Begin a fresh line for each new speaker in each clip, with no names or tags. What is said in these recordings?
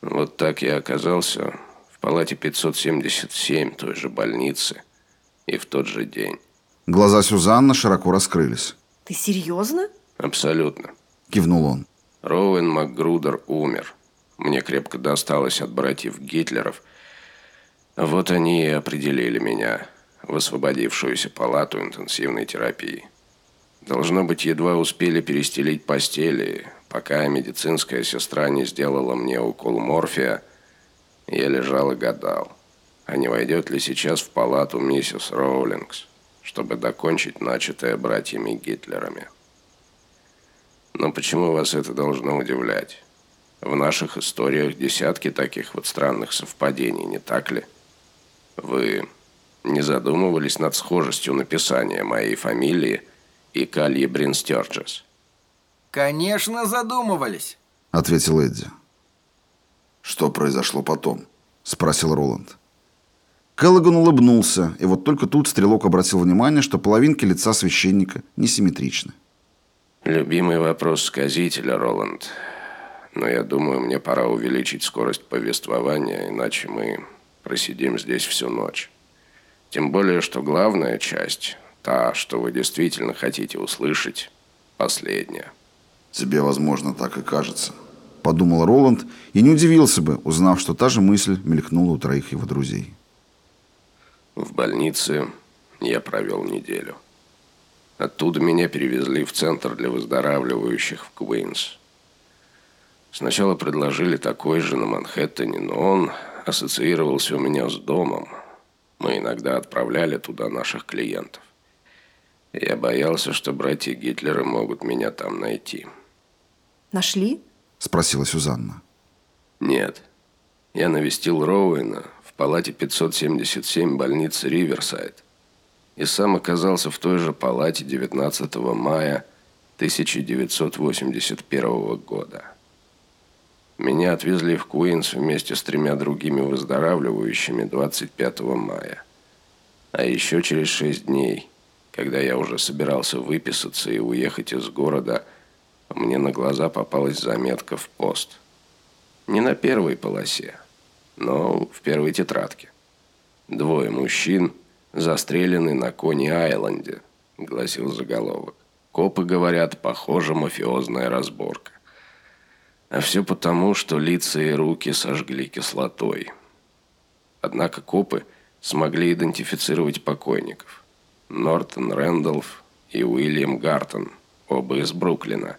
Вот так я оказался в палате 577 той же больницы и в тот же день.
Глаза Сюзанны широко раскрылись.
Ты серьезно?
Абсолютно.
Кивнул он.
Роуэн Макгрудер умер. Мне крепко досталось от братьев Гитлеров. Вот они и определили меня в освободившуюся палату интенсивной терапии. Должно быть, едва успели перестелить постели, пока медицинская сестра не сделала мне укол морфия. Я лежал и гадал, а не войдет ли сейчас в палату миссис Роулингс, чтобы докончить начатое братьями Гитлерами. Но почему вас это должно удивлять? В наших историях десятки таких вот странных совпадений, не так ли? Вы не задумывались над схожестью написания моей фамилии и Кальи Бринстерджес?
Конечно, задумывались,
ответил Эдди. Что произошло потом? спросил Роланд. Келлоган улыбнулся, и вот только тут стрелок обратил внимание, что половинки лица священника несимметричны.
Любимый вопрос сказителя, Роланд. Но я думаю, мне пора увеличить скорость повествования, иначе мы просидим здесь всю ночь. Тем более, что главная часть, та, что вы действительно хотите услышать, последняя.
Тебе, возможно, так и кажется, подумал Роланд и не удивился бы, узнав, что та же мысль мелькнула у троих его друзей.
В больнице я провел неделю. Оттуда меня перевезли в центр для выздоравливающих в Куинс. Сначала предложили такой же на Манхэттене, но он ассоциировался у меня с домом. Мы иногда отправляли туда наших клиентов. Я боялся, что братья Гитлера могут меня там найти.
Нашли?
Спросила Сюзанна.
Нет. Я навестил Роуэна в палате 577 больницы Риверсайд. И сам оказался в той же палате 19 мая 1981 года. Меня отвезли в Куинс вместе с тремя другими выздоравливающими 25 мая. А еще через шесть дней, когда я уже собирался выписаться и уехать из города, мне на глаза попалась заметка в пост. Не на первой полосе, но в первой тетрадке. Двое мужчин застрелены на Кони-Айленде, гласил заголовок. Копы говорят, похоже, мафиозная разборка. А все потому, что лица и руки сожгли кислотой. Однако копы смогли идентифицировать покойников. Нортон Рэндалф и Уильям Гартон, оба из Бруклина.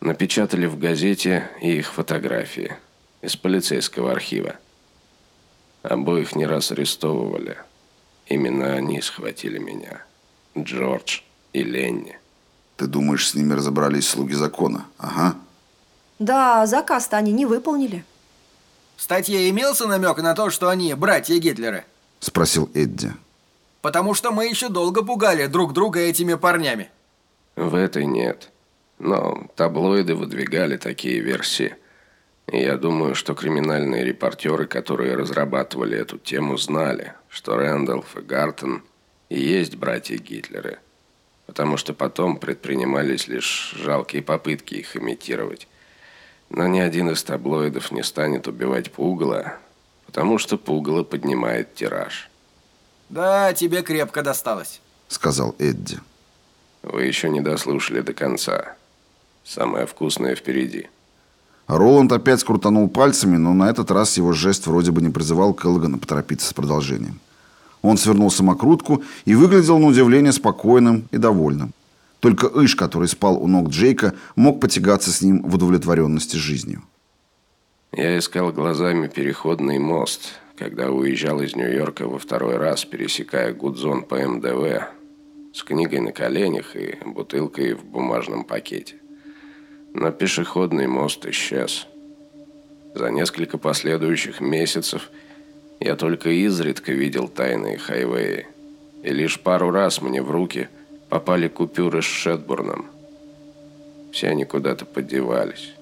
Напечатали в газете и их фотографии из полицейского архива. Обоих не раз арестовывали. Именно они схватили меня. Джордж и Ленни.
Ты думаешь, с ними разобрались слуги закона? Ага.
Да, заказ-то они не выполнили.
В статье имелся намек на то, что они братья Гитлера?
Спросил Эдди.
Потому что мы еще долго пугали друг друга этими парнями.
В этой нет. Но таблоиды выдвигали такие версии. И я думаю, что криминальные репортеры, которые разрабатывали эту тему, знали, что Рэндалф и Гартон и есть братья Гитлеры. Потому что потом предпринимались лишь жалкие попытки их имитировать. Но ни один из таблоидов не станет убивать Пугала, потому что Пугало поднимает тираж.
Да, тебе крепко досталось,
сказал Эдди.
Вы еще не дослушали до конца. Самое вкусное впереди.
Роланд опять крутанул пальцами, но на этот раз его жест вроде бы не призывал Келлогана поторопиться с продолжением. Он свернул самокрутку и выглядел на удивление спокойным и довольным. Только Иш, который спал у ног Джейка, мог потягаться с ним в удовлетворенности жизнью.
Я искал глазами переходный мост, когда уезжал из Нью-Йорка во второй раз, пересекая Гудзон по МДВ, с книгой на коленях и бутылкой в бумажном пакете. Но пешеходный мост исчез. За несколько последующих месяцев я только изредка видел тайные хайвеи. И лишь пару раз мне в руки – попали купюры с Шетбурном. Все они куда-то подевались.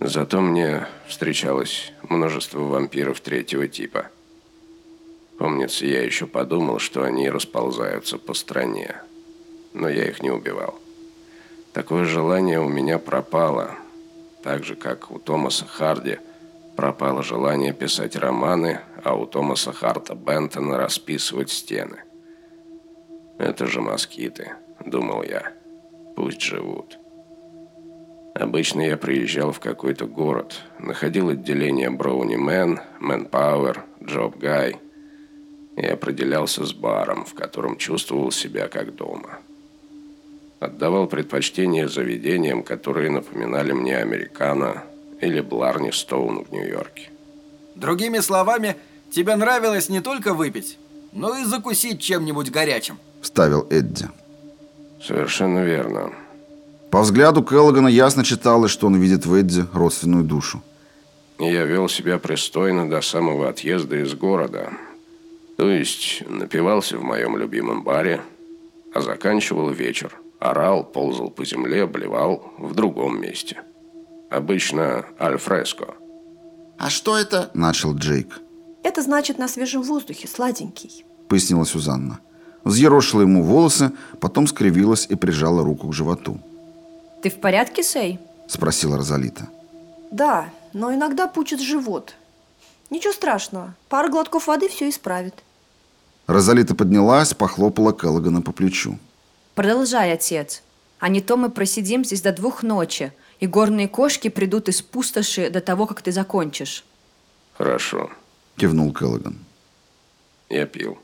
Зато мне встречалось множество вампиров третьего типа. Помнится, я еще подумал, что они расползаются по стране. Но я их не убивал. Такое желание у меня пропало. Так же, как у Томаса Харди пропало желание писать романы, а у Томаса Харта Бентона расписывать стены. «Это же москиты», — думал я. «Пусть живут». Обычно я приезжал в какой-то город, находил отделение Brawny Man, Manpower, Job Guy и определялся с баром, в котором чувствовал себя как дома. Отдавал предпочтение заведениям, которые напоминали мне американо или Бларни Стоун в Нью-Йорке.
Другими словами, тебе нравилось не только выпить, но и закусить чем-нибудь горячим.
Вставил Эдди.
Совершенно верно.
По взгляду Келлогана ясно читалось, что он видит в Эдди родственную душу.
Я вел себя пристойно до самого отъезда из города. То есть напивался в моем любимом баре, а заканчивал вечер. Орал, ползал по земле, блевал в другом месте. Обычно альфреско.
«А что это?»
– начал Джейк.
Это значит на свежем воздухе, сладенький.
Пояснила Сюзанна. Взъерошила ему волосы, потом скривилась и прижала руку к животу.
Ты в порядке, Сей?
Спросила Розалита.
Да, но иногда пучит живот. Ничего страшного. Пара глотков воды все исправит.
Розалита поднялась, похлопала Келлогана по плечу.
Продолжай, отец. А не то мы просидим здесь до двух ночи, и горные кошки придут из пустоши до того, как ты закончишь.
Хорошо.
Кивнул Келлоган.
Я пил.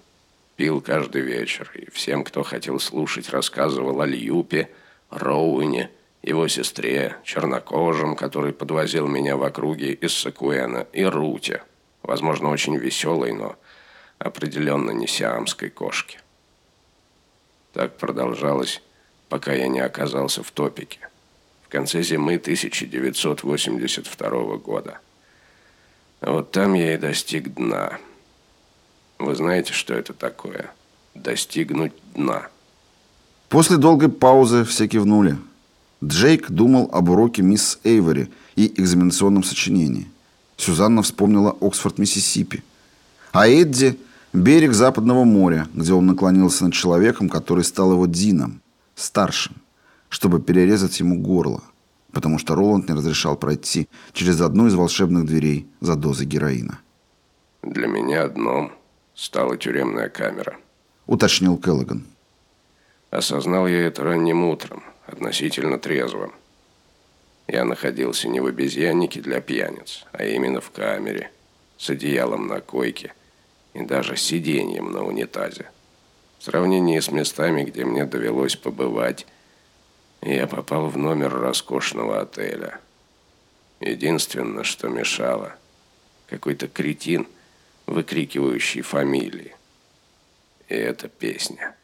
Пил каждый вечер, и всем, кто хотел слушать, рассказывал о Льюпе, Роуэне, его сестре, чернокожем, который подвозил меня в округе из Сакуэна, и Руте, возможно, очень веселой, но определенно не сиамской кошки. Так продолжалось, пока я не оказался в топике. В конце зимы 1982 года. Вот там я и достиг дна. Вы знаете, что это такое? Достигнуть дна.
После долгой паузы все кивнули. Джейк думал об уроке мисс Эйвори и экзаменационном сочинении. Сюзанна вспомнила Оксфорд, Миссисипи. А Эдди – берег Западного моря, где он наклонился над человеком, который стал его Дином, старшим, чтобы перерезать ему горло, потому что Роланд не разрешал пройти через одну из волшебных дверей за дозой героина.
Для меня дном стала тюремная камера.
Уточнил Келлоган.
Осознал я это ранним утром, относительно трезвым. Я находился не в обезьяннике для пьяниц, а именно в камере, с одеялом на койке и даже сиденьем на унитазе. В сравнении с местами, где мне довелось побывать, я попал в номер роскошного отеля. Единственное, что мешало, какой-то кретин, выкрикивающий фамилии. И эта песня –